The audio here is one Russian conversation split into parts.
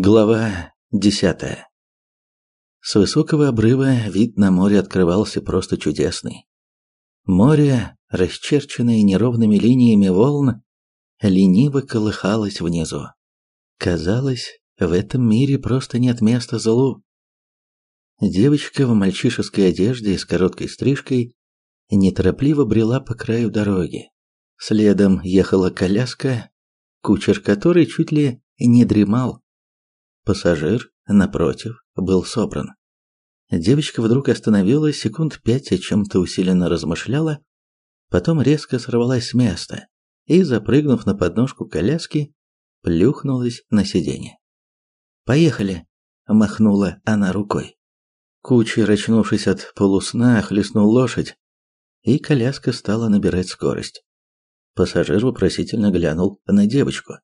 Глава десятая. С высокого обрыва вид на море открывался просто чудесный. Море, расчерченное неровными линиями волн, лениво колыхалось внизу. Казалось, в этом мире просто нет места злу. Девочка в мальчишеской одежде и с короткой стрижкой неторопливо брела по краю дороги. Следом ехала коляска, кучер которой чуть ли не дремал Пассажир, напротив, был собран. Девочка вдруг остановилась, секунд пять о чем-то усиленно размышляла, потом резко сорвалась с места и, запрыгнув на подножку коляски, плюхнулась на сиденье. «Поехали!» – махнула она рукой. Кучер, очнувшись от полусна, хлестнул лошадь, и коляска стала набирать скорость. Пассажир вопросительно глянул на девочку.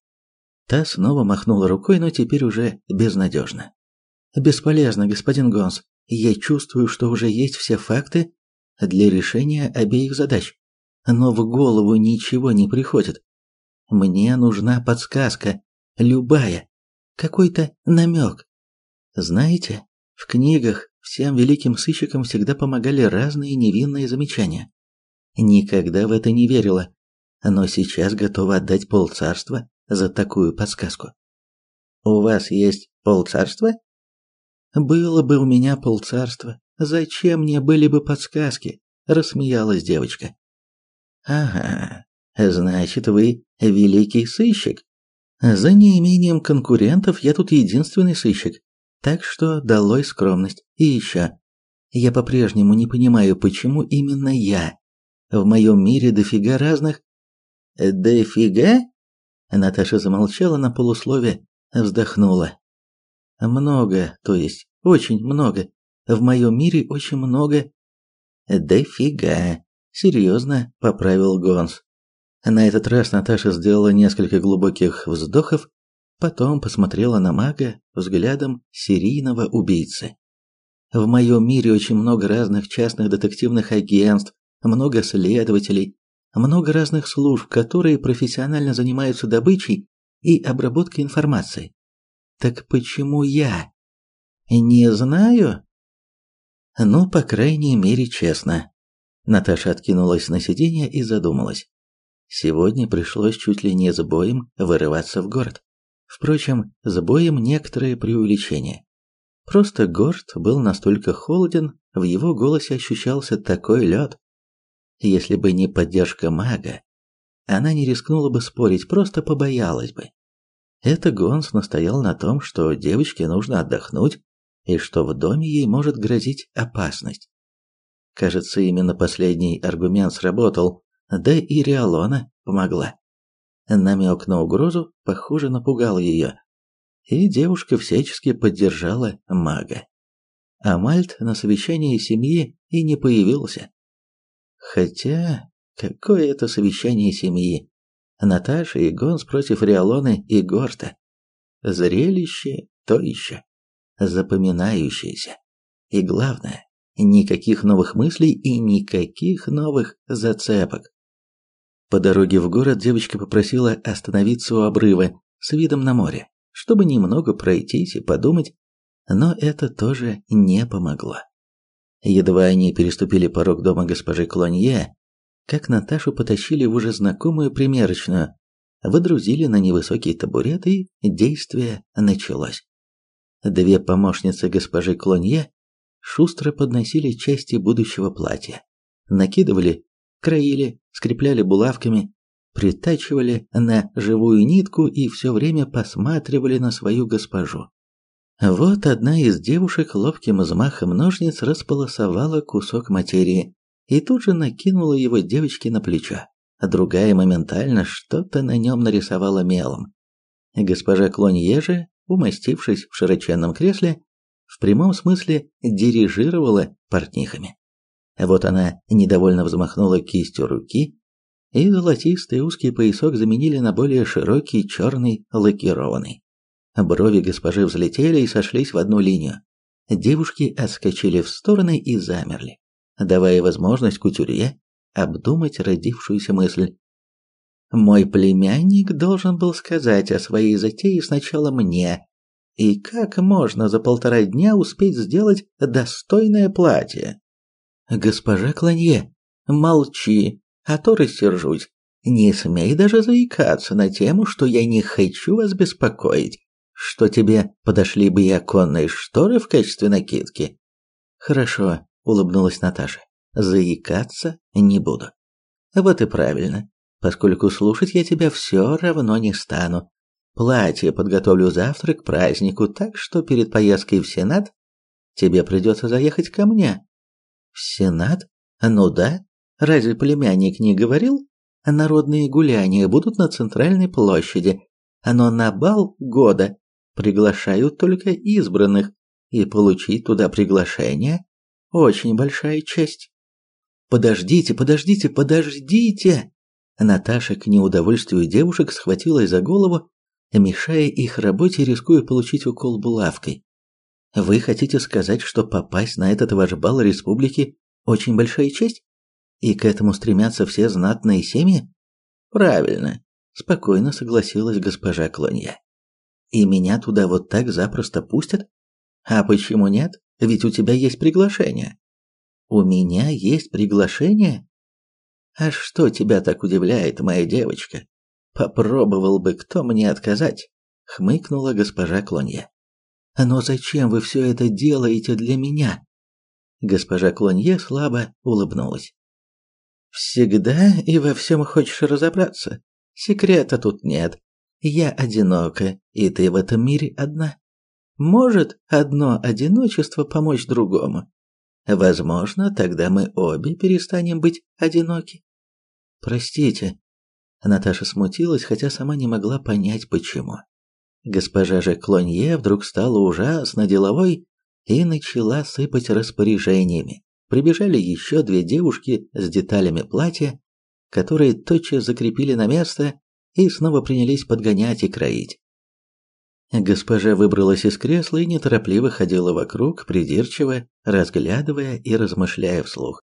Та снова махнула рукой, но теперь уже безнадежно. «Бесполезно, господин Гонс. Я чувствую, что уже есть все факты для решения обеих задач. Но в голову ничего не приходит. Мне нужна подсказка, любая, какой-то намек. Знаете, в книгах всем великим сыщикам всегда помогали разные невинные замечания. Никогда в это не верила, но сейчас готова отдать полцарства за такую подсказку. У вас есть полцарства? Было бы у меня полцарства. Зачем мне были бы подсказки? рассмеялась девочка. Ага. Значит, вы великий сыщик. За неимением конкурентов я тут единственный сыщик. Так что долой скромность. И еще. Я по-прежнему не понимаю, почему именно я. В моем мире дофига разных... Дофига? Наташа замолчала на полуслове, вздохнула. Много, то есть очень много. В моем мире очень много. Дофига. Серьезно, поправил Гонс. На этот раз Наташа сделала несколько глубоких вздохов, потом посмотрела на мага взглядом серийного убийцы. В моем мире очень много разных частных детективных агентств, много следователей, много разных служб, которые профессионально занимаются добычей и обработкой информации. Так почему я? Не знаю. Ну, по крайней мере, честно. Наташа откинулась на сиденье и задумалась. Сегодня пришлось чуть ли не с боем вырываться в город. Впрочем, с боем некоторое преувеличение. Просто Горд был настолько холоден, в его голосе ощущался такой лед, если бы не поддержка мага, она не рискнула бы спорить, просто побоялась бы. Это Гонс настоял на том, что девочке нужно отдохнуть и что в доме ей может грозить опасность. Кажется, именно последний аргумент сработал, да и Риалона помогла. Намек на угрозу, похоже, напугал ее, и девушка всячески поддержала мага. А Мальт на совещании семьи и не появился. Хотя, какое это совещание семьи? Наташа и Гонс против Риалоны и Горта. Зрелище то еще. Запоминающееся. И главное, никаких новых мыслей и никаких новых зацепок. По дороге в город девочка попросила остановиться у обрыва с видом на море, чтобы немного пройтись и подумать, но это тоже не помогло. Едва они переступили порог дома госпожи Клонье, как Наташу потащили в уже знакомую примерочную, выдрузили на невысокий табурет и действие началось. Две помощницы госпожи Клонье шустро подносили части будущего платья, накидывали, краили, скрепляли булавками, притачивали на живую нитку и все время посматривали на свою госпожу. Вот одна из девушек ловким взмахом ножниц располосовала кусок материи и тут же накинула его девочке на плечо, а другая моментально что-то на нем нарисовала мелом. Госпожа Клонье же, умастившись в широченном кресле, в прямом смысле дирижировала портнихами. Вот она недовольно взмахнула кистью руки, и золотистый узкий поясок заменили на более широкий черный лакированный. Брови госпожи взлетели и сошлись в одну линию. Девушки отскочили в стороны и замерли, давая возможность кутюрье обдумать родившуюся мысль. Мой племянник должен был сказать о своей затее сначала мне, И как можно за полтора дня успеть сделать достойное платье? Госпожа Кланье, молчи, а то рассержусь. Не смей даже заикаться на тему, что я не хочу вас беспокоить. Что тебе подошли бы и оконные шторы в качестве накидки? Хорошо, улыбнулась Наташа. Заикаться не буду. Вот и правильно, поскольку слушать я тебя все равно не стану. Платье подготовлю завтра к празднику, так что перед поездкой в Сенат тебе придется заехать ко мне. В Сенат? Ну да. Разве племянник не говорил? Народные гуляния будут на центральной площади, но на бал года приглашают только избранных, и получить туда приглашение очень большая честь. Подождите, подождите, подождите. Наташа к неудовольствию девушек схватилась за голову, мешая их работе, рискуя получить укол булавкой. Вы хотите сказать, что попасть на этот ваш бал республики очень большая честь? И к этому стремятся все знатные семьи? Правильно, спокойно согласилась госпожа Клонья. И меня туда вот так запросто пустят? А почему нет? Ведь у тебя есть приглашение. У меня есть приглашение? А что тебя так удивляет, моя девочка? Попробовал бы кто мне отказать, хмыкнула госпожа Клонья. Но зачем вы все это делаете для меня? Госпожа Клонье слабо улыбнулась. Всегда и во всем хочешь разобраться. Секрета тут нет. Я одинока, и ты в этом мире одна. Может одно одиночество помочь другому? Возможно, тогда мы обе перестанем быть одиноки. Простите. Наташа смутилась, хотя сама не могла понять почему. Госпожа же Клонье вдруг стала ужасно деловой и начала сыпать распоряжениями прибежали еще две девушки с деталями платья, которые тотчас закрепили на место и снова принялись подгонять и кроить. Госпожа выбралась из кресла и неторопливо ходила вокруг, придирчиво, разглядывая и размышляя вслух.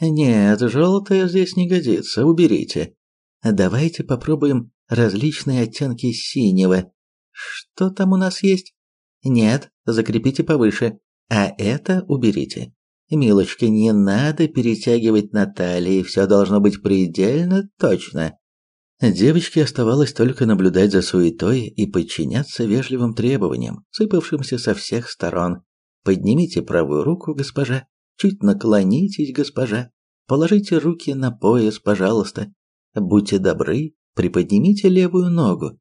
«Нет, желтое здесь не годится, уберите. Давайте попробуем различные оттенки синего. Что там у нас есть? Нет, закрепите повыше, а это уберите. Милочка, не надо перетягивать на талии, все должно быть предельно точно. Девочке оставалось только наблюдать за суетой и подчиняться вежливым требованиям, сыпавшимся со всех сторон. Поднимите правую руку, госпожа, чуть наклонитесь, госпожа, положите руки на пояс, пожалуйста. Будьте добры, приподнимите левую ногу.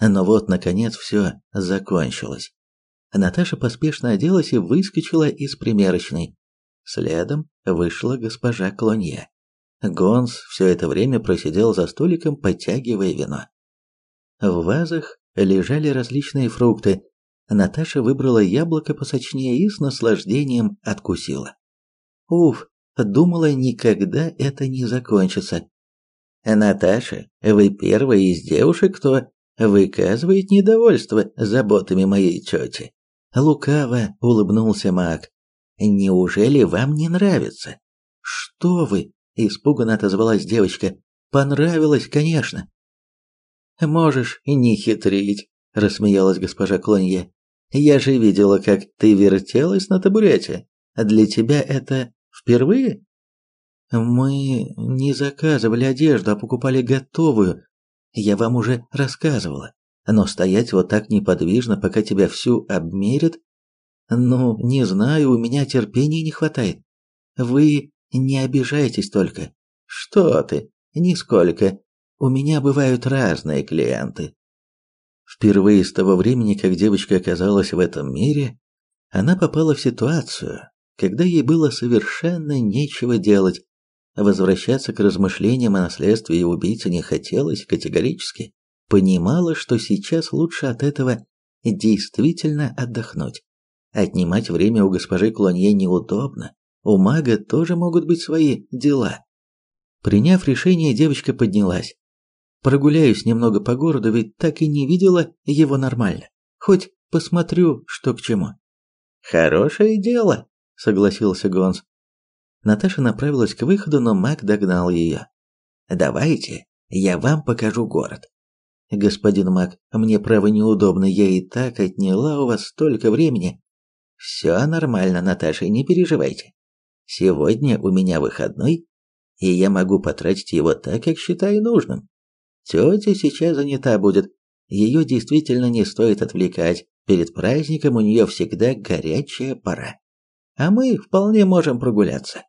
Но вот, наконец, все закончилось. Наташа поспешно оделась и выскочила из примерочной. Следом вышла госпожа Клонье. Гонс все это время просидел за столиком, подтягивая вино. В вазах лежали различные фрукты. Наташа выбрала яблоко посочнее и с наслаждением откусила. Уф, думала, никогда это не закончится. Наташа, вы первая из девушек, кто выказывает недовольство заботами моей тети. Лукаво улыбнулся Мак. Неужели вам не нравится? Что вы? Испуганно отозвалась девочка. Понравилось, конечно. Можешь и не хитрить, рассмеялась госпожа Клонье. Я же видела, как ты вертелась на табурете. Для тебя это впервые? Мы не заказывали одежду, а покупали готовую. Я вам уже рассказывала. Но стоять вот так неподвижно, пока тебя всю обмерят, ну, не знаю, у меня терпения не хватает. Вы не обижайтесь только. Что ты? Нисколько. У меня бывают разные клиенты. Впервые с того времени, как девочка оказалась в этом мире, она попала в ситуацию, когда ей было совершенно нечего делать. Возвращаться к размышлениям о наследстве и убийце не хотелось категорически. Понимала, что сейчас лучше от этого действительно отдохнуть. Отнимать время у госпожи Клонье неудобно. У мага тоже могут быть свои дела. Приняв решение, девочка поднялась. Прогуляюсь немного по городу, ведь так и не видела его нормально. Хоть посмотрю, что к чему. Хорошее дело, согласился Гонс. Наташа направилась к выходу, но маг догнал ее. Давайте, я вам покажу город. господин Мак, мне право неудобно, я и так отняла у вас столько времени. Все нормально, Наташа, не переживайте. Сегодня у меня выходной, и я могу потратить его так, как считаю нужным. Тетя сейчас занята будет, ее действительно не стоит отвлекать, перед праздником у нее всегда горячая пора. А мы вполне можем прогуляться.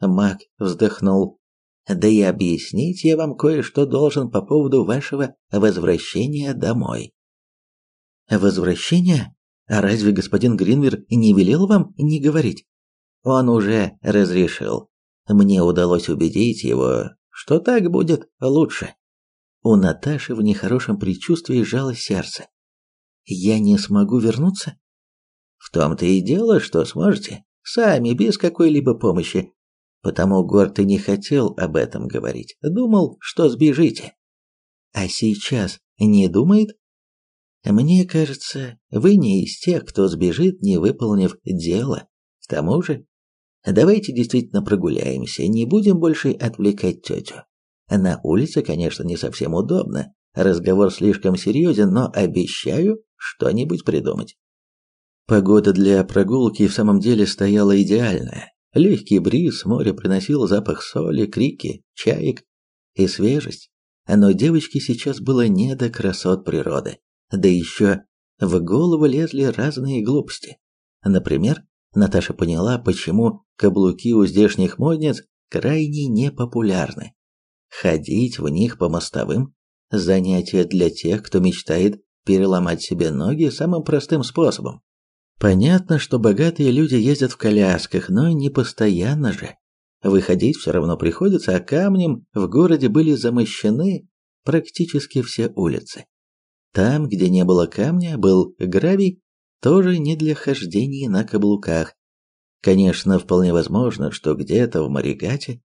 Мак вздохнул. Да и объяснить я вам кое-что должен по поводу вашего возвращения домой. Возвращение? А разве господин Гринвер не велел вам не говорить? Он уже разрешил. Мне удалось убедить его, что так будет лучше. У Наташи в нехорошем предчувствии сжалось сердце. Я не смогу вернуться? В том-то и дело, что сможете, сами, без какой-либо помощи. Потому Горд и не хотел об этом говорить, думал, что сбежите. А сейчас не думает? Мне кажется, вы не из тех, кто сбежит, не выполнив дело. К тому же, давайте действительно прогуляемся, не будем больше отвлекать тетю. На улице, конечно, не совсем удобно, разговор слишком серьезен, но обещаю что-нибудь придумать. Погода для прогулки в самом деле стояла идеальная. Легкий бриз, море приносил запах соли, крики, чаек и свежесть. Но девочке сейчас было не до красот природы. Да еще в голову лезли разные глупости. Например, Наташа поняла, почему каблуки у здешних модниц крайне непопулярны. Ходить в них по мостовым – занятие для тех, кто мечтает переломать себе ноги самым простым способом. Понятно, что богатые люди ездят в колясках, но не постоянно же. Выходить все равно приходится, а камнем в городе были замощены практически все улицы. Там, где не было камня, был гравий, тоже не для хождения на каблуках. Конечно, вполне возможно, что где-то в Маригате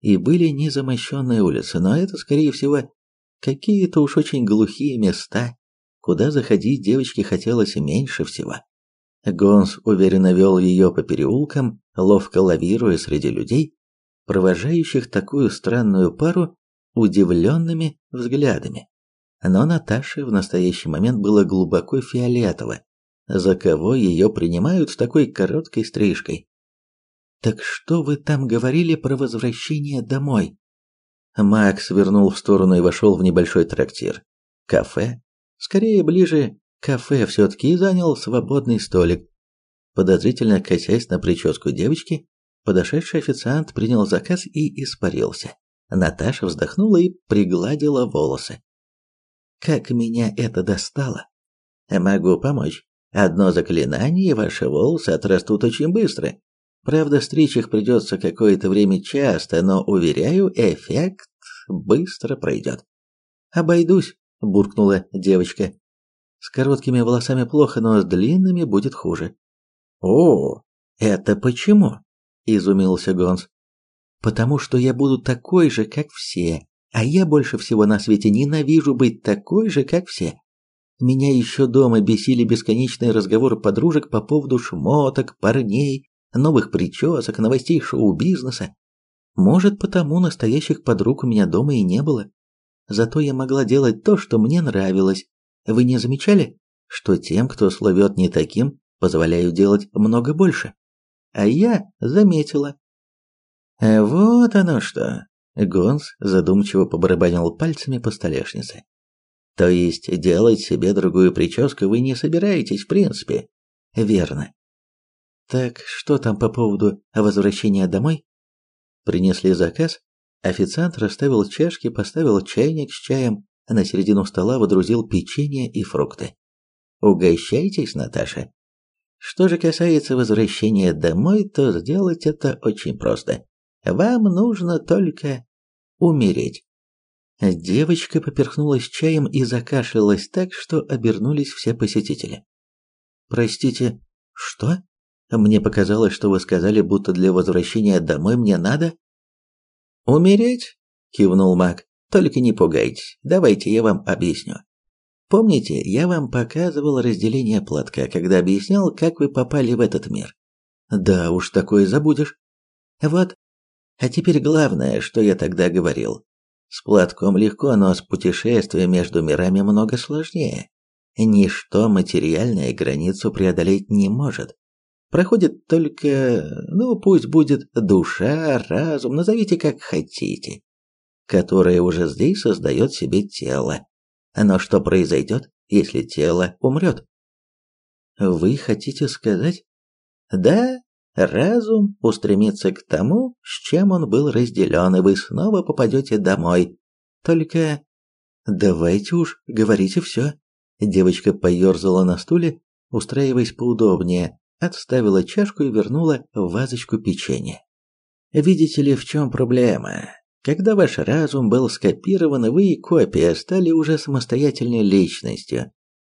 и были незамощенные улицы, но это, скорее всего, какие-то уж очень глухие места, куда заходить девочке хотелось меньше всего. Гонс уверенно вел ее по переулкам, ловко лавируя среди людей, провожающих такую странную пару удивленными взглядами. Но Наташе в настоящий момент было глубоко фиолетово, за кого ее принимают с такой короткой стрижкой. «Так что вы там говорили про возвращение домой?» Макс вернул в сторону и вошел в небольшой трактир. Кафе. Скорее, ближе кафе все-таки занял свободный столик. Подозрительно косясь на прическу девочки, подошедший официант принял заказ и испарился. Наташа вздохнула и пригладила волосы. «Как меня это достало!» «Могу помочь. Одно заклинание, и ваши волосы отрастут очень быстро. Правда, стричь их придется какое-то время часто, но, уверяю, эффект быстро пройдет. «Обойдусь», – буркнула девочка. «С короткими волосами плохо, но с длинными будет хуже». «О, это почему?» – изумился Гонс. «Потому что я буду такой же, как все, а я больше всего на свете ненавижу быть такой же, как все. Меня еще дома бесили бесконечные разговоры подружек по поводу шмоток, парней, новых причесок, новостей шоу-бизнеса. Может, потому настоящих подруг у меня дома и не было. Зато я могла делать то, что мне нравилось. Вы не замечали, что тем, кто словет не таким, позволяю делать много больше? А я заметила. Вот оно что. Гонс задумчиво побарабанил пальцами по столешнице. То есть делать себе другую прическу вы не собираетесь в принципе? Верно. Так что там по поводу возвращения домой? Принесли заказ. Официант расставил чашки, поставил чайник с чаем, а на середину стола водрузил печенье и фрукты. Угощайтесь, Наташа. Что же касается возвращения домой, то сделать это очень просто. Вам нужно только умереть. Девочка поперхнулась чаем и закашлялась так, что обернулись все посетители. Простите, что? Мне показалось, что вы сказали, будто для возвращения домой мне надо умереть, кивнул Мак. Только не пугайтесь. Давайте я вам объясню. Помните, я вам показывал разделение платка, когда объяснял, как вы попали в этот мир. Да уж такое забудешь. Вот. А теперь главное, что я тогда говорил. С платком легко, но с путешествием между мирами много сложнее. Ничто материальное границу преодолеть не может. Проходит только, ну пусть будет душа, разум, назовите как хотите, которое уже здесь создает себе тело. Но что произойдет, если тело умрет? Вы хотите сказать? Да, разум устремится к тому, с чем он был разделен, и вы снова попадете домой. Только давайте уж, говорите все. Девочка поерзала на стуле, устраиваясь поудобнее, отставила чашку и вернула в вазочку печенье. Видите ли, в чем проблема? Когда ваш разум был скопирован, вы и копия стали уже самостоятельной личностью.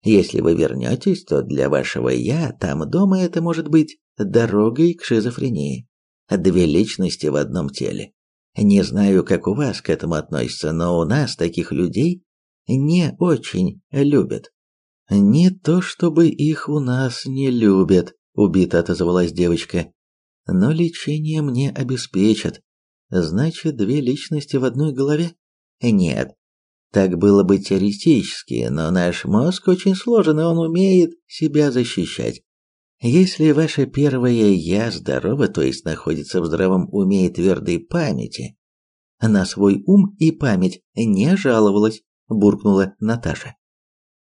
Если вы вернетесь, то для вашего «я» там дома это может быть дорогой к шизофрении. Две личности в одном теле. Не знаю, как у вас к этому относятся, но у нас таких людей не очень любят. Не то чтобы их у нас не любят, убито отозвалась девочка. Но лечение мне обеспечат. Значит, две личности в одной голове? Нет. Так было бы теоретически, но наш мозг очень сложен, и он умеет себя защищать. Если ваше первое «я» здорово, то есть находится в здравом уме и твердой памяти, на свой ум и память не жаловалась, буркнула Наташа.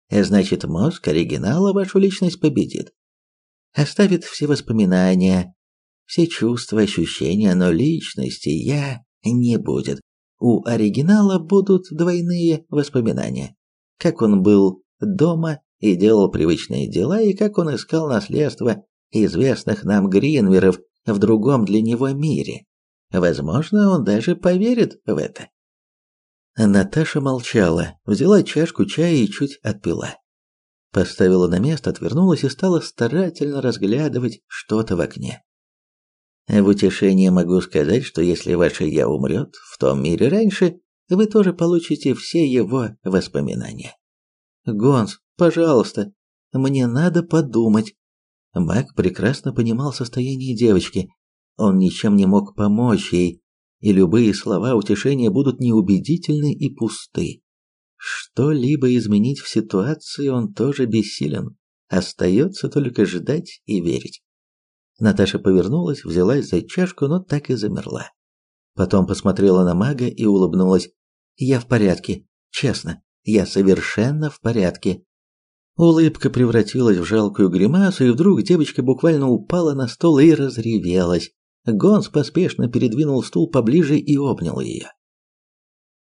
Значит, мозг оригинала вашу личность победит. Оставит все воспоминания, все чувства, ощущения, но личности «я» не будет. У оригинала будут двойные воспоминания. Как он был дома и делал привычные дела, и как он искал наследство известных нам Гринверов в другом для него мире. Возможно, он даже поверит в это. Наташа молчала, взяла чашку чая и чуть отпила. Поставила на место, отвернулась и стала старательно разглядывать что-то в окне. В утешение могу сказать, что если ваше «я» умрет в том мире раньше, вы тоже получите все его воспоминания. Гонс, пожалуйста, мне надо подумать. Мак прекрасно понимал состояние девочки. Он ничем не мог помочь ей, и любые слова утешения будут неубедительны и пусты. Что-либо изменить в ситуации он тоже бессилен. Остается только ждать и верить. Наташа повернулась, взялась за чашку, но так и замерла. Потом посмотрела на мага и улыбнулась. «Я в порядке. Честно, я совершенно в порядке». Улыбка превратилась в жалкую гримасу, и вдруг девочка буквально упала на стол и разревелась. Гонс поспешно передвинул стул поближе и обнял ее.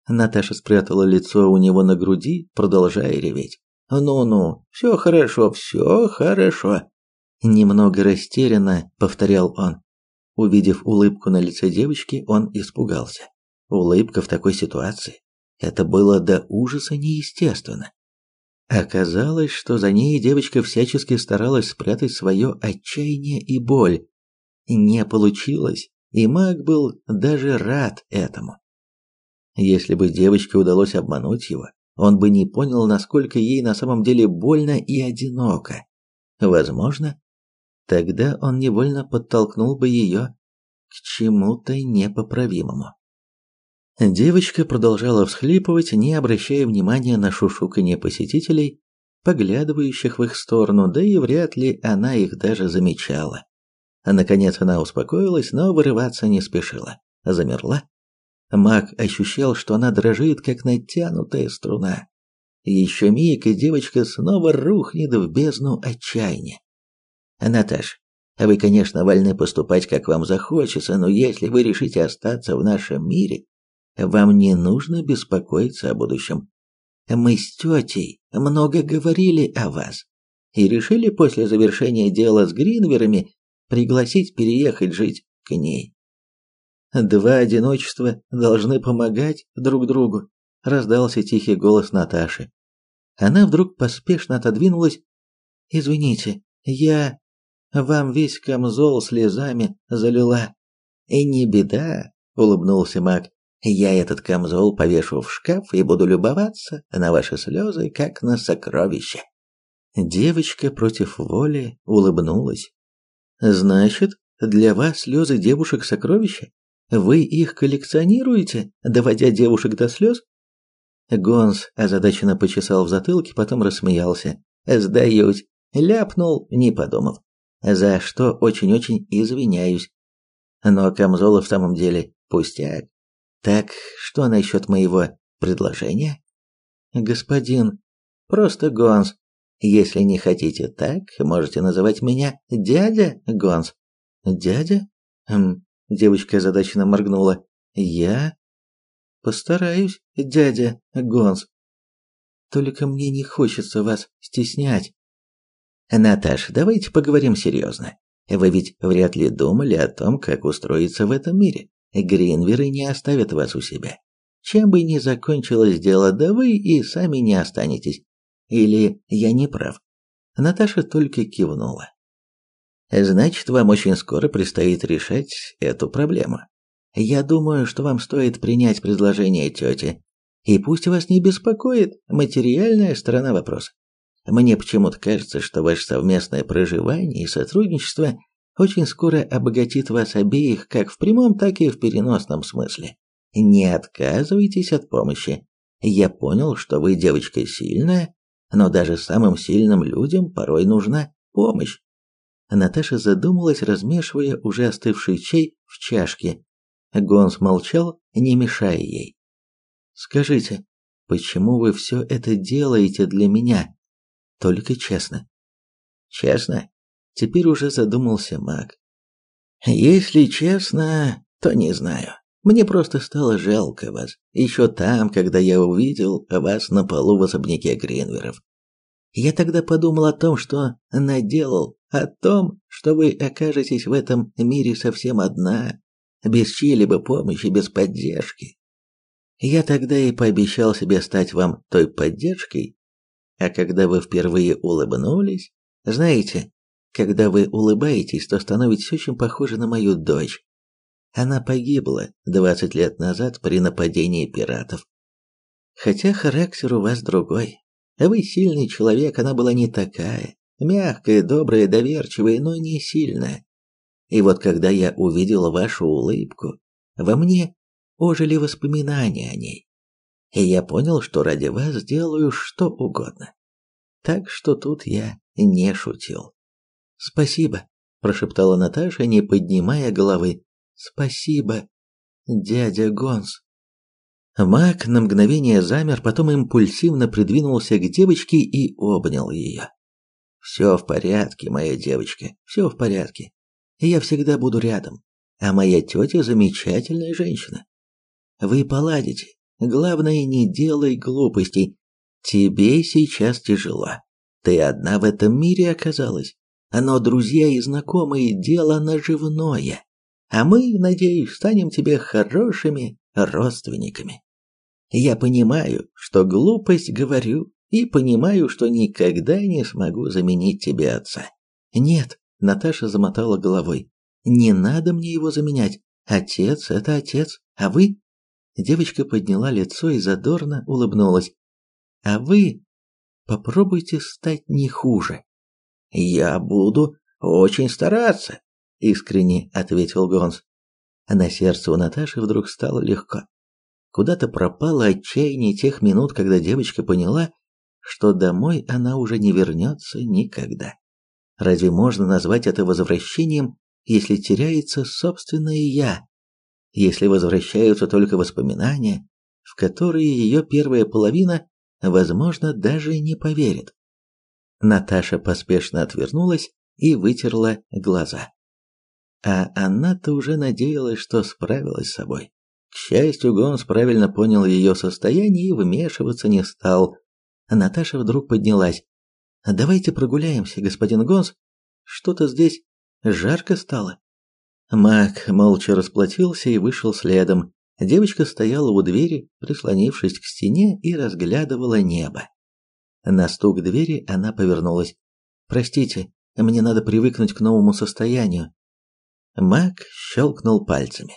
Наташа спрятала лицо у него на груди, продолжая реветь. «Ну-ну, все хорошо, все хорошо». Немного растерянно повторял он. Увидев улыбку на лице девочки, он испугался. Улыбка в такой ситуации это было до ужаса неестественно. Оказалось, что за ней девочка всячески старалась спрятать свое отчаяние и боль. Не получилось, и маг был даже рад этому. Если бы девочке удалось обмануть его, он бы не понял, насколько ей на самом деле больно и одиноко. Возможно, Тогда он невольно подтолкнул бы ее к чему-то непоправимому. Девочка продолжала всхлипывать, не обращая внимания на шушуканье посетителей, поглядывающих в их сторону, да и вряд ли она их даже замечала. Наконец она успокоилась, но вырываться не спешила. Замерла. Маг ощущал, что она дрожит, как натянутая струна. Еще миг, и девочка снова рухнет в бездну отчаяния. Наташ, вы, конечно, вольны поступать, как вам захочется, но если вы решите остаться в нашем мире, вам не нужно беспокоиться о будущем. Мы с тетей много говорили о вас и решили после завершения дела с Гринверами пригласить переехать жить к ней. Два одиночества должны помогать друг другу, раздался тихий голос Наташи. Она вдруг поспешно отодвинулась. Извините, я вам весь камзол слезами залила. И не беда, улыбнулся Мак. Я этот камзол повешу в шкаф и буду любоваться на ваши слезы, как на сокровище. Девочка против воли улыбнулась. Значит, для вас слезы девушек сокровища? Вы их коллекционируете, доводя девушек до слез?» Гонс озадаченно почесал в затылке, потом рассмеялся. «Сдаюсь!» Ляпнул, не подумав. За что очень-очень извиняюсь. Но Камзола в самом деле пустяк. Так, что насчет моего предложения? Господин, просто Гонс. Если не хотите так, можете называть меня дядя Гонс. Дядя? Хм, девочка озадаченно моргнула. Я постараюсь, дядя Гонс. Только мне не хочется вас стеснять. Наташа, давайте поговорим серьезно. Вы ведь вряд ли думали о том, как устроиться в этом мире. Гринверы не оставят вас у себя. Чем бы ни закончилось дело, да вы и сами не останетесь. Или я не прав? Наташа только кивнула. Значит, вам очень скоро предстоит решать эту проблему. Я думаю, что вам стоит принять предложение тети. И пусть вас не беспокоит материальная сторона вопроса. Мне почему-то кажется, что ваше совместное проживание и сотрудничество очень скоро обогатит вас обеих как в прямом, так и в переносном смысле. Не отказывайтесь от помощи. Я понял, что вы девочка сильная, но даже самым сильным людям порой нужна помощь. Наташа задумалась, размешивая уже остывший чай в чашке. Гонс молчал, не мешая ей. «Скажите, почему вы все это делаете для меня?» Только честно. Честно? Теперь уже задумался маг. Если честно, то не знаю. Мне просто стало жалко вас. Еще там, когда я увидел вас на полу в особняке Гринверов. Я тогда подумал о том, что наделал, о том, что вы окажетесь в этом мире совсем одна, без чьей-либо помощи, без поддержки. Я тогда и пообещал себе стать вам той поддержкой, а когда вы впервые улыбнулись, знаете, когда вы улыбаетесь, то становитесь очень похожи на мою дочь. Она погибла 20 лет назад при нападении пиратов. Хотя характер у вас другой. Вы сильный человек, она была не такая. Мягкая, добрая, доверчивая, но не сильная. И вот когда я увидел вашу улыбку, во мне ожили воспоминания о ней и я понял, что ради вас сделаю что угодно. Так что тут я не шутил. Спасибо, прошептала Наташа, не поднимая головы. Спасибо, дядя Гонс. Мак на мгновение замер, потом импульсивно придвинулся к девочке и обнял ее. «Все в порядке, моя девочка, все в порядке. Я всегда буду рядом. А моя тетя замечательная женщина. Вы поладите, Главное, не делай глупостей. Тебе сейчас тяжело. Ты одна в этом мире оказалась. Но друзья и знакомые – дело наживное. А мы, надеюсь, станем тебе хорошими родственниками. Я понимаю, что глупость говорю, и понимаю, что никогда не смогу заменить тебе отца. Нет, Наташа замотала головой. Не надо мне его заменять. Отец – это отец, а вы Девочка подняла лицо и задорно улыбнулась. А вы попробуйте стать не хуже. Я буду очень стараться, искренне ответил Гонс. На сердце у Наташи вдруг стало легко. Куда-то пропало отчаяние тех минут, когда девочка поняла, что домой она уже не вернется никогда. Разве можно назвать это возвращением, если теряется собственное «я»? если возвращаются только воспоминания, в которые ее первая половина, возможно, даже не поверит. Наташа поспешно отвернулась и вытерла глаза. А она-то уже надеялась, что справилась с собой. К счастью, Гонс правильно понял ее состояние и вмешиваться не стал. Наташа вдруг поднялась. «Давайте прогуляемся, господин Гонс. Что-то здесь жарко стало». Мак молча расплатился и вышел следом. Девочка стояла у двери, прислонившись к стене и разглядывала небо. На стук двери она повернулась. «Простите, мне надо привыкнуть к новому состоянию». Мак щелкнул пальцами.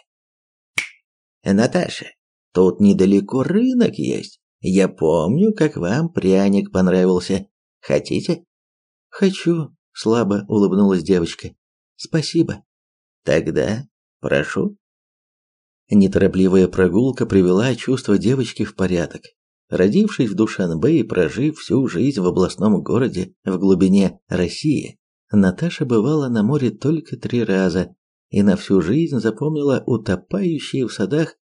«Наташа, тут недалеко рынок есть. Я помню, как вам пряник понравился. Хотите?» «Хочу», — слабо улыбнулась девочка. «Спасибо». Тогда прошу. Неторопливая прогулка привела чувство девочки в порядок. Родившись в Душанбе и прожив всю жизнь в областном городе в глубине России, Наташа бывала на море только три раза и на всю жизнь запомнила утопающие в садах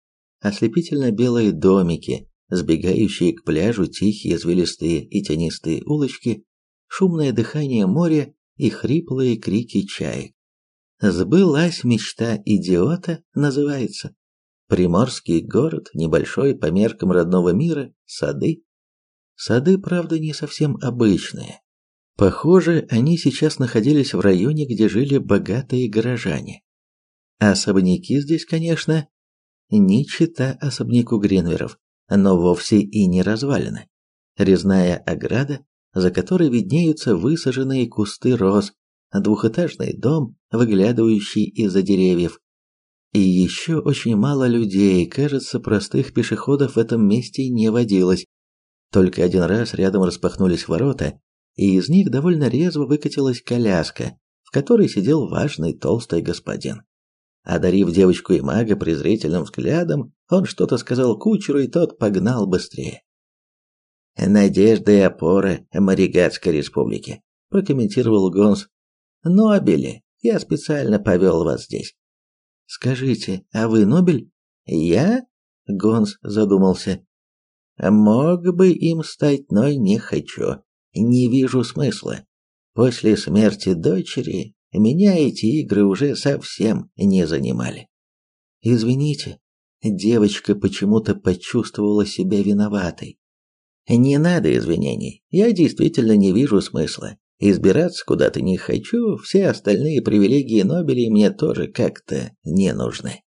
ослепительно белые домики, сбегающие к пляжу тихие извилистые и тенистые улочки, шумное дыхание моря и хриплые крики чаек. Сбылась мечта идиота, называется. Приморский город, небольшой по меркам родного мира, сады. Сады, правда, не совсем обычные. Похоже, они сейчас находились в районе, где жили богатые горожане. Особняки здесь, конечно, не чита особняку Гринверов, но вовсе и не развалины. Резная ограда, за которой виднеются высаженные кусты роз, двухэтажный дом, выглядывающий из-за деревьев. И еще очень мало людей, кажется, простых пешеходов в этом месте не водилось. Только один раз рядом распахнулись ворота, и из них довольно резво выкатилась коляска, в которой сидел важный толстый господин. Одарив девочку и мага презрительным взглядом, он что-то сказал кучеру, и тот погнал быстрее. «Надежда и опора Маригатской республики», – прокомментировал Гонс. «Нобели, я специально повел вас здесь». «Скажите, а вы Нобель?» «Я?» – Гонс задумался. «Мог бы им стать, но не хочу. Не вижу смысла. После смерти дочери меня эти игры уже совсем не занимали. Извините, девочка почему-то почувствовала себя виноватой. Не надо извинений. Я действительно не вижу смысла. Избираться куда-то не хочу, все остальные привилегии Нобелей мне тоже как-то не нужны.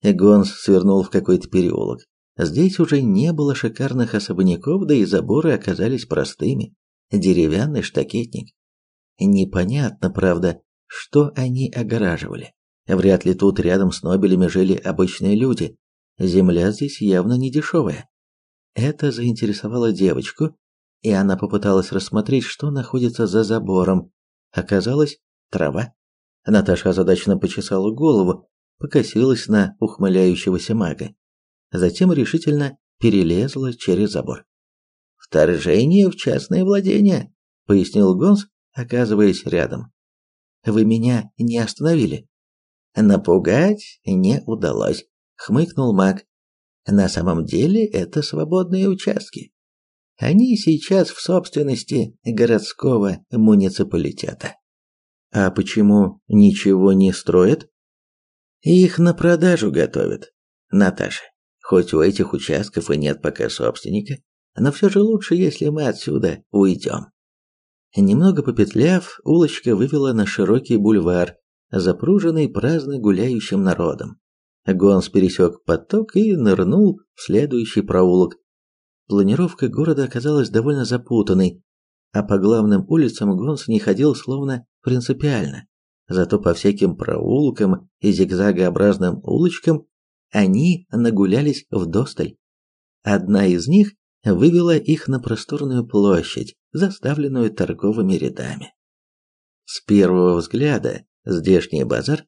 Гонс свернул в какой-то переулок. Здесь уже не было шикарных особняков, да и заборы оказались простыми. Деревянный штакетник. Непонятно, правда, что они огораживали. Вряд ли тут рядом с Нобелями жили обычные люди. Земля здесь явно не дешевая. Это заинтересовало девочку, и она попыталась рассмотреть, что находится за забором. Оказалось, трава. Наташа озадаченно почесала голову, покосилась на ухмыляющегося мага. Затем решительно перелезла через забор. «Вторжение в частное владение», — пояснил Гонс, оказываясь рядом. «Вы меня не остановили». «Напугать не удалось», — хмыкнул маг. «На самом деле это свободные участки. Они сейчас в собственности городского муниципалитета». «А почему ничего не строят?» «Их на продажу готовят, Наташа. Хоть у этих участков и нет пока собственника, но все же лучше, если мы отсюда уйдем. Немного попетляв, улочка вывела на широкий бульвар, запруженный праздно гуляющим народом. Гонс пересек поток и нырнул в следующий проулок. Планировка города оказалась довольно запутанной, а по главным улицам Гонс не ходил словно принципиально. Зато по всяким проулкам и зигзагообразным улочкам они нагулялись вдосталь. Одна из них вывела их на просторную площадь, заставленную торговыми рядами. С первого взгляда здешний базар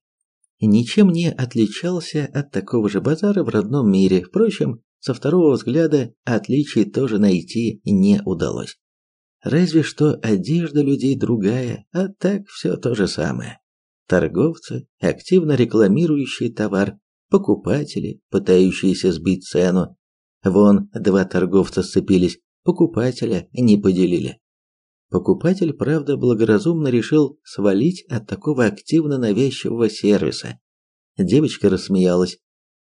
ничем не отличался от такого же базара в родном мире, впрочем, со второго взгляда отличий тоже найти не удалось. Разве что одежда людей другая, а так все то же самое. Торговцы, активно рекламирующие товар, покупатели, пытающиеся сбить цену, Вон два торговца сцепились, покупателя не поделили. Покупатель, правда, благоразумно решил свалить от такого активно навязчивого сервиса. Девочка рассмеялась.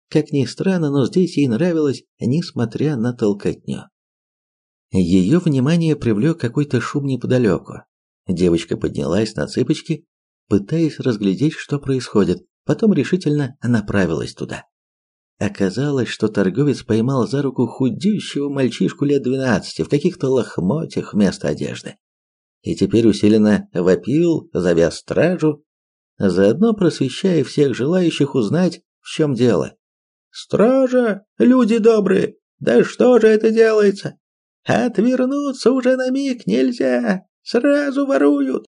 Как ни странно, но здесь ей нравилось, несмотря на толкотню. Ее внимание привлек какой-то шум неподалеку. Девочка поднялась на цыпочки, пытаясь разглядеть, что происходит, потом решительно направилась туда. Оказалось, что торговец поймал за руку худющего мальчишку лет двенадцати в каких-то лохмотьях вместо одежды. И теперь усиленно вопил, зовя стражу, заодно просвещая всех желающих узнать, в чем дело. «Стража! Люди добрые! Да что же это делается? Отвернуться уже на миг нельзя! Сразу воруют!»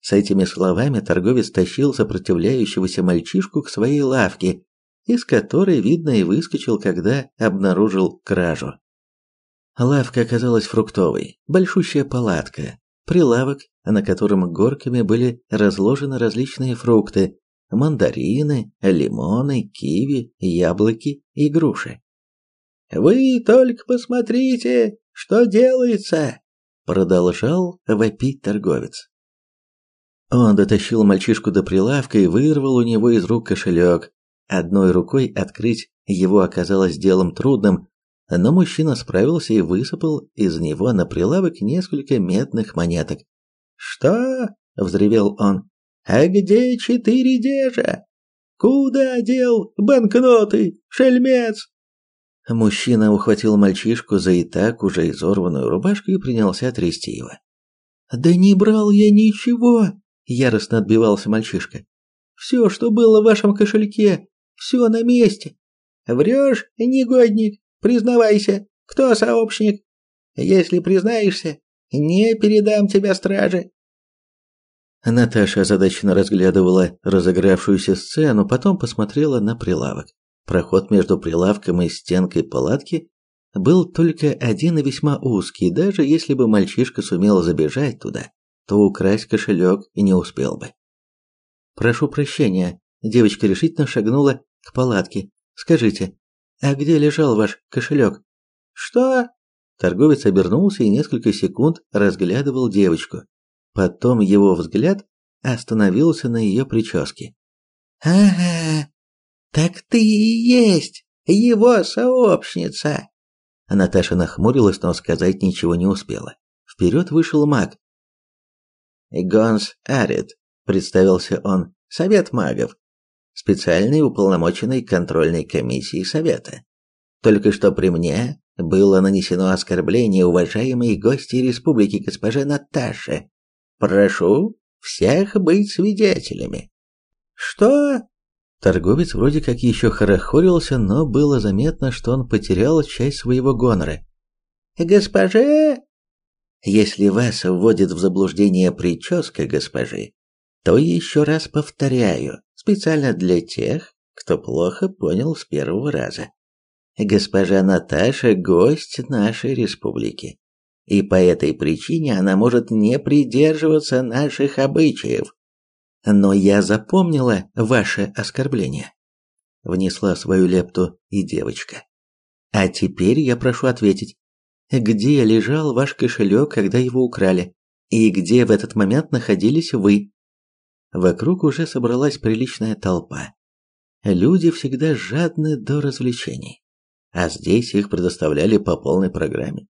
С этими словами торговец тащил сопротивляющегося мальчишку к своей лавке из которой, видно, и выскочил, когда обнаружил кражу. Лавка оказалась фруктовой, большущая палатка, прилавок, на котором горками были разложены различные фрукты, мандарины, лимоны, киви, яблоки и груши. «Вы только посмотрите, что делается!» Продолжал вопить торговец. Он дотащил мальчишку до прилавка и вырвал у него из рук кошелек. Одной рукой открыть его оказалось делом трудным, но мужчина справился и высыпал из него на прилавок несколько медных монеток. «Что?» — взревел он. «А где четыре дежа? Куда дел банкноты, шельмец?» Мужчина ухватил мальчишку за и так уже изорванную рубашку и принялся трясти его. «Да не брал я ничего!» – яростно отбивался мальчишка. «Все, что было в вашем кошельке, все на месте. Врешь, негодник, признавайся, кто сообщник? Если признаешься, не передам тебя страже». Наташа озадаченно разглядывала разыгравшуюся сцену, потом посмотрела на прилавок. Проход между прилавком и стенкой палатки был только один и весьма узкий, даже если бы мальчишка сумел забежать туда, то украсть кошелек и не успел бы. «Прошу прощения», – девочка решительно шагнула к палатке. «Скажите, а где лежал ваш кошелек?» «Что?» Торговец обернулся и несколько секунд разглядывал девочку. Потом его взгляд остановился на ее прическе. «Ага, так ты и есть его сообщница. Наташа нахмурилась, но сказать ничего не успела. Вперед вышел маг. Гонс Арит, представился он, совет магов, специальный уполномоченный контрольной комиссии совета. Только что при мне было нанесено оскорбление уважаемой гости республики госпоже Наташе. Прошу всех быть свидетелями. Что? Торговец вроде как еще хорохорился, но было заметно, что он потерял часть своего гонора. «Госпоже!» «Если вас вводит в заблуждение прическа госпожи, то еще раз повторяю, специально для тех, кто плохо понял с первого раза. Госпожа Наташа – гость нашей республики, и по этой причине она может не придерживаться наших обычаев. Но я запомнила ваше оскорбление. Внесла свою лепту и девочка. А теперь я прошу ответить, где лежал ваш кошелек, когда его украли? И где в этот момент находились вы? Вокруг уже собралась приличная толпа. Люди всегда жадны до развлечений, а здесь их предоставляли по полной программе.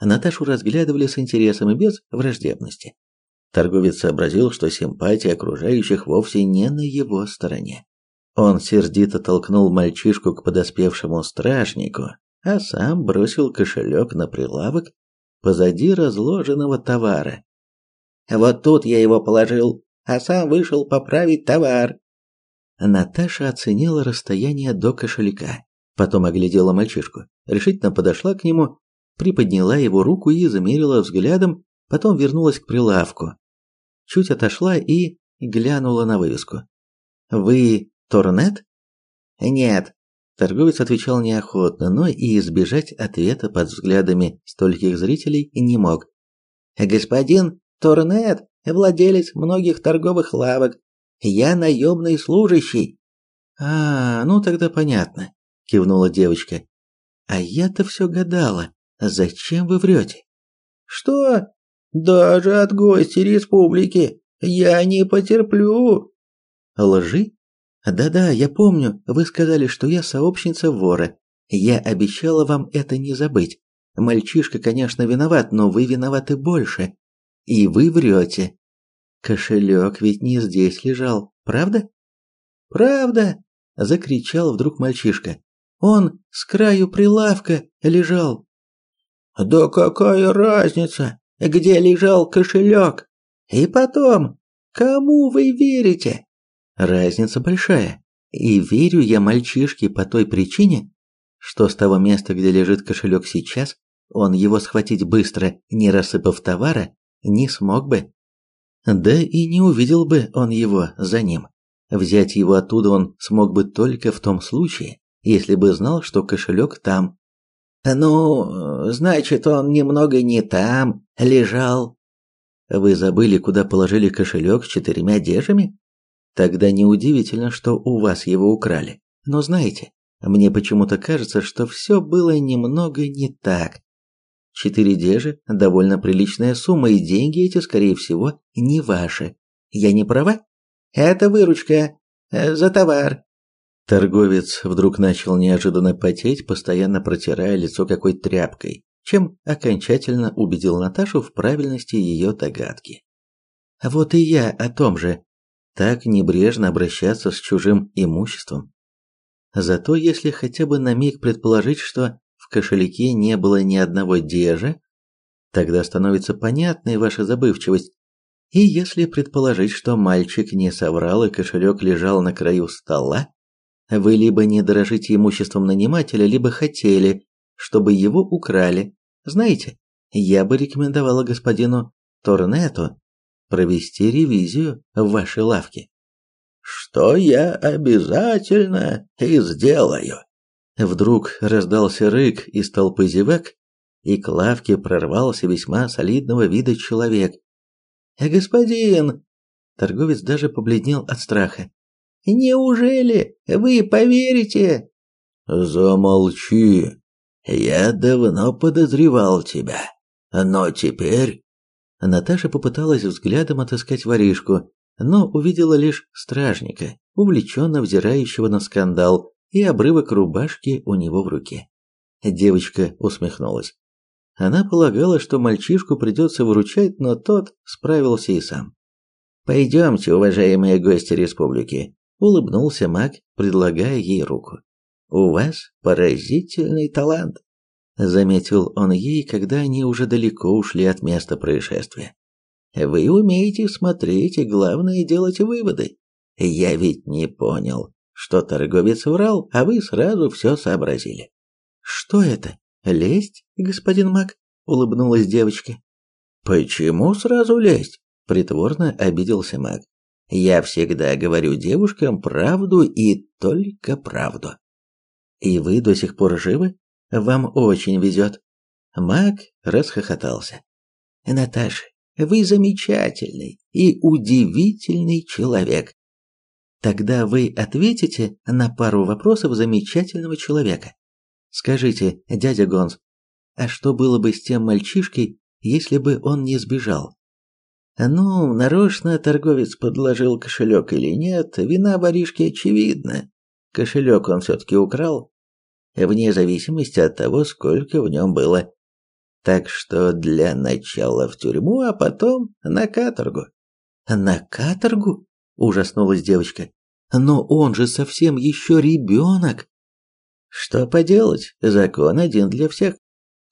Наташу разглядывали с интересом и без враждебности. Торговец сообразил, что симпатия окружающих вовсе не на его стороне. Он сердито толкнул мальчишку к подоспевшему стражнику, а сам бросил кошелек на прилавок позади разложенного товара. «Вот тут я его положил, а сам вышел поправить товар». Наташа оценила расстояние до кошелька, потом оглядела мальчишку, решительно подошла к нему, приподняла его руку и замерила взглядом потом вернулась к прилавку, чуть отошла и глянула на вывеску. «Вы Торнет?» «Нет», – торговец отвечал неохотно, но и избежать ответа под взглядами стольких зрителей не мог. «Господин Торнет – владелец многих торговых лавок. Я наемный служащий». «А, ну тогда понятно», – кивнула девочка. «А я-то все гадала, зачем вы врете?» «Что?» Даже от гостей республики я не потерплю. Лжи? Да-да, я помню, вы сказали, что я сообщница вора. Я обещала вам это не забыть. Мальчишка, конечно, виноват, но вы виноваты больше. И вы врете. Кошелек ведь не здесь лежал, правда? Правда, закричал вдруг мальчишка. Он с краю прилавка лежал. Да какая разница? где лежал кошелек. И потом, кому вы верите? Разница большая. И верю я мальчишке по той причине, что с того места, где лежит кошелек сейчас, он его схватить быстро, не рассыпав товара, не смог бы. Да и не увидел бы он его за ним. Взять его оттуда он смог бы только в том случае, если бы знал, что кошелек там. Ну, значит, он немного не там лежал. Вы забыли, куда положили кошелек с четырьмя дежами? Тогда неудивительно, что у вас его украли. Но знаете, мне почему-то кажется, что все было немного не так. Четыре дежи – довольно приличная сумма, и деньги эти, скорее всего, не ваши. Я не права? Это выручка э, за товар. Торговец вдруг начал неожиданно потеть, постоянно протирая лицо какой-то тряпкой, чем окончательно убедил Наташу в правильности ее догадки. Вот и я о том же. Так небрежно обращаться с чужим имуществом. Зато если хотя бы на миг предположить, что в кошельке не было ни одного дежа, тогда становится понятной ваша забывчивость. И если предположить, что мальчик не соврал и кошелек лежал на краю стола, вы либо не дорожите имуществом нанимателя, либо хотели, чтобы его украли. Знаете, я бы рекомендовала господину Торнету провести ревизию в вашей лавке. Что я обязательно и сделаю. Вдруг раздался рык из толпы зевак, и к лавке прорвался весьма солидного вида человек. «Господин!» Торговец даже побледнел от страха. «Неужели вы поверите?» «Замолчи! Я давно подозревал тебя, но теперь...» Наташа попыталась взглядом отыскать воришку, но увидела лишь стражника, увлеченно взирающего на скандал, и обрывок рубашки у него в руке. Девочка усмехнулась. Она полагала, что мальчишку придется выручать, но тот справился и сам. «Пойдемте, уважаемые гости республики», — улыбнулся маг, предлагая ей руку. «У вас поразительный талант», — заметил он ей, когда они уже далеко ушли от места происшествия. «Вы умеете смотреть и, главное, делать выводы. Я ведь не понял, что торговец врал, а вы сразу все сообразили. Что это? Лесть, господин Мак? улыбнулась девочка. Почему сразу лезть? притворно обиделся Мак. Я всегда говорю девушкам правду и только правду. И вы до сих пор живы? Вам очень везет. Мак расхохотался. Наташа, вы замечательный и удивительный человек. Тогда вы ответите на пару вопросов замечательного человека. Скажите, дядя Гонс, а что было бы с тем мальчишкой, если бы он не сбежал? Ну, нарочно торговец подложил кошелек или нет, вина воришки очевидна. Кошелек он все-таки украл, вне зависимости от того, сколько в нем было. Так что для начала в тюрьму, а потом на каторгу. На каторгу? ужаснулась девочка. Но он же совсем еще ребенок. Что поделать, закон один для всех.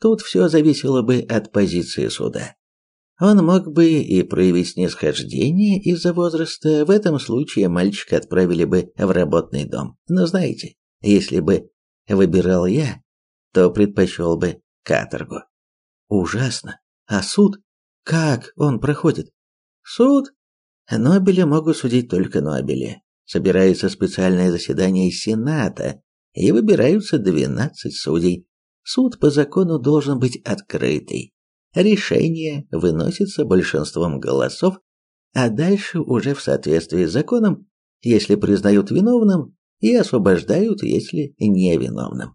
Тут все зависело бы от позиции суда. Он мог бы и проявить снисхождение из-за возраста, в этом случае мальчика отправили бы в работный дом. Но знаете, если бы выбирал я, то предпочел бы каторгу. Ужасно. А суд? Как он проходит? Суд Нобеля могут судить только Нобели. Собирается специальное заседание Сената, и выбираются 12 судей. Суд по закону должен быть открытый. Решение выносится большинством голосов, а дальше уже в соответствии с законом, если признают виновным, и освобождают, если невиновным.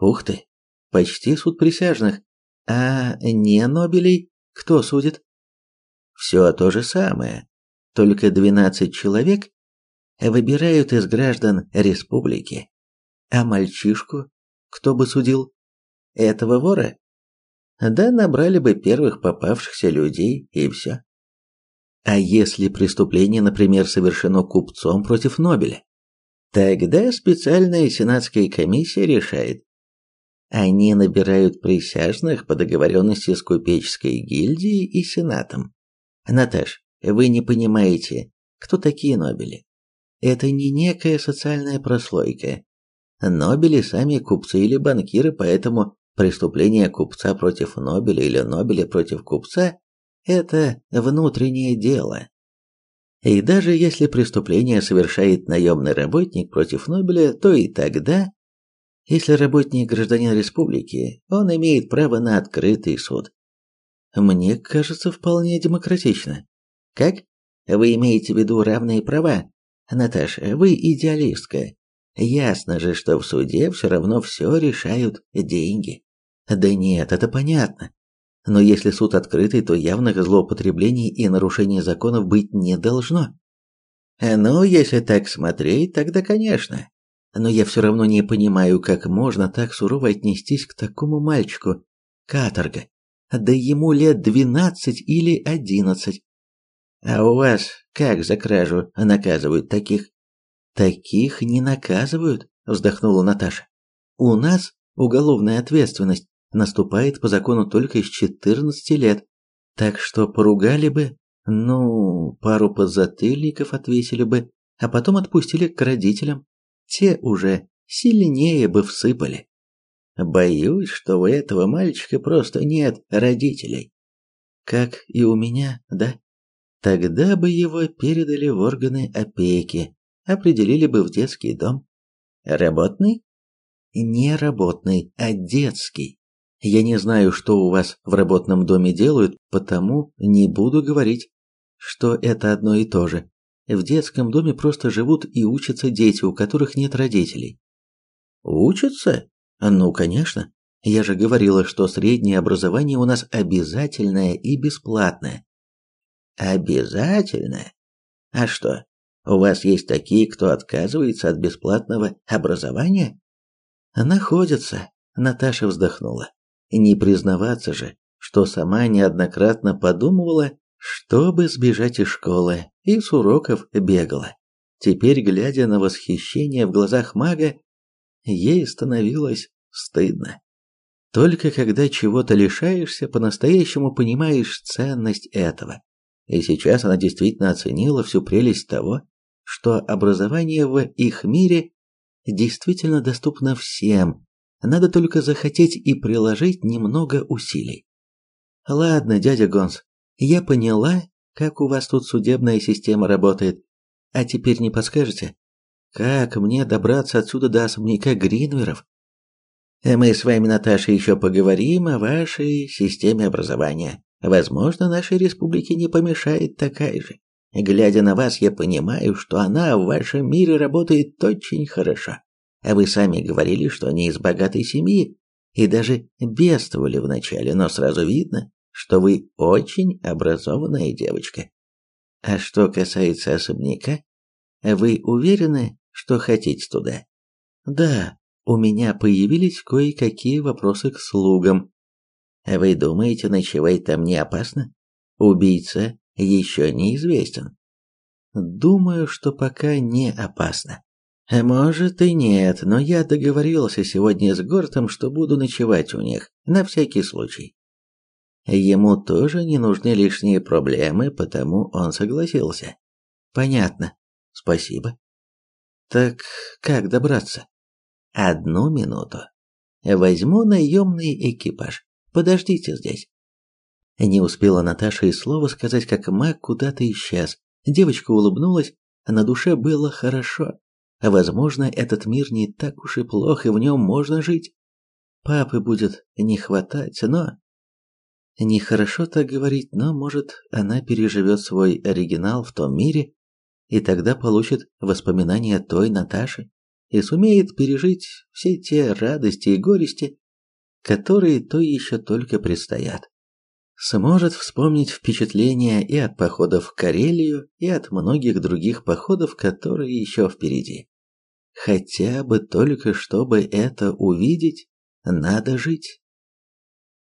Ух ты, почти суд присяжных. А не Нобелей кто судит? Все то же самое, только 12 человек выбирают из граждан республики. А мальчишку кто бы судил? Этого вора? Да набрали бы первых попавшихся людей и все. А если преступление, например, совершено купцом против Нобеля? Тогда специальная сенатская комиссия решает. Они набирают присяжных по договоренности с купеческой гильдией и сенатом. Наташ, вы не понимаете, кто такие Нобели. Это не некая социальная прослойка. Нобели сами купцы или банкиры, поэтому преступление купца против Нобеля или Нобеля против купца – это внутреннее дело. И даже если преступление совершает наемный работник против Нобеля, то и тогда, если работник гражданин республики, он имеет право на открытый суд. Мне кажется, вполне демократично. Как? Вы имеете в виду равные права? Наташа, вы идеалистка. Ясно же, что в суде все равно все решают деньги. Да нет, это понятно. Но если суд открытый, то явных злоупотреблений и нарушений законов быть не должно. Ну, если так смотреть, тогда конечно. Но я все равно не понимаю, как можно так сурово отнестись к такому мальчику. Каторга. Да ему лет двенадцать или одиннадцать. А у вас как за кражу наказывают таких? Таких не наказывают, вздохнула Наташа. У нас уголовная ответственность наступает по закону только из 14 лет. Так что поругали бы, ну, пару подзатыльников отвесили бы, а потом отпустили к родителям. Те уже сильнее бы всыпали. Боюсь, что у этого мальчика просто нет родителей. Как и у меня, да? Тогда бы его передали в органы опеки, определили бы в детский дом. Работный? Не работный, а детский. Я не знаю, что у вас в работном доме делают, потому не буду говорить, что это одно и то же. В детском доме просто живут и учатся дети, у которых нет родителей. Учатся? Ну, конечно. Я же говорила, что среднее образование у нас обязательное и бесплатное. Обязательное? А что, у вас есть такие, кто отказывается от бесплатного образования? Находятся, Наташа вздохнула. Не признаваться же, что сама неоднократно подумывала, чтобы сбежать из школы и с уроков бегала. Теперь, глядя на восхищение в глазах мага, ей становилось стыдно. Только когда чего-то лишаешься, по-настоящему понимаешь ценность этого. И сейчас она действительно оценила всю прелесть того, что образование в их мире действительно доступно всем, надо только захотеть и приложить немного усилий. Ладно, дядя Гонс, я поняла, как у вас тут судебная система работает. А теперь не подскажете, как мне добраться отсюда до особняка Гринверов? Мы с вами, Наташа, еще поговорим о вашей системе образования. Возможно, нашей республике не помешает такая же. Глядя на вас, я понимаю, что она в вашем мире работает очень хорошо. А вы сами говорили, что они из богатой семьи и даже бедствовали вначале, но сразу видно, что вы очень образованная девочка. А что касается особняка, вы уверены, что хотите туда? Да, у меня появились кое-какие вопросы к слугам. Вы думаете, ночевать там не опасно? Убийца еще неизвестен. Думаю, что пока не опасно. Может и нет, но я договорился сегодня с Гортом, что буду ночевать у них, на всякий случай. Ему тоже не нужны лишние проблемы, потому он согласился. Понятно. Спасибо. Так как добраться? Одну минуту. Возьму наемный экипаж. Подождите здесь. Не успела Наташа и слова сказать, как маг куда-то исчез. Девочка улыбнулась, а на душе было хорошо. Возможно, этот мир не так уж и плох, и в нем можно жить. Папы будет не хватать, но... Нехорошо так говорить, но, может, она переживет свой оригинал в том мире, и тогда получит воспоминания той Наташи и сумеет пережить все те радости и горести, которые то еще только предстоят. Сможет вспомнить впечатления и от походов в Карелию, и от многих других походов, которые еще впереди. Хотя бы только чтобы это увидеть, надо жить.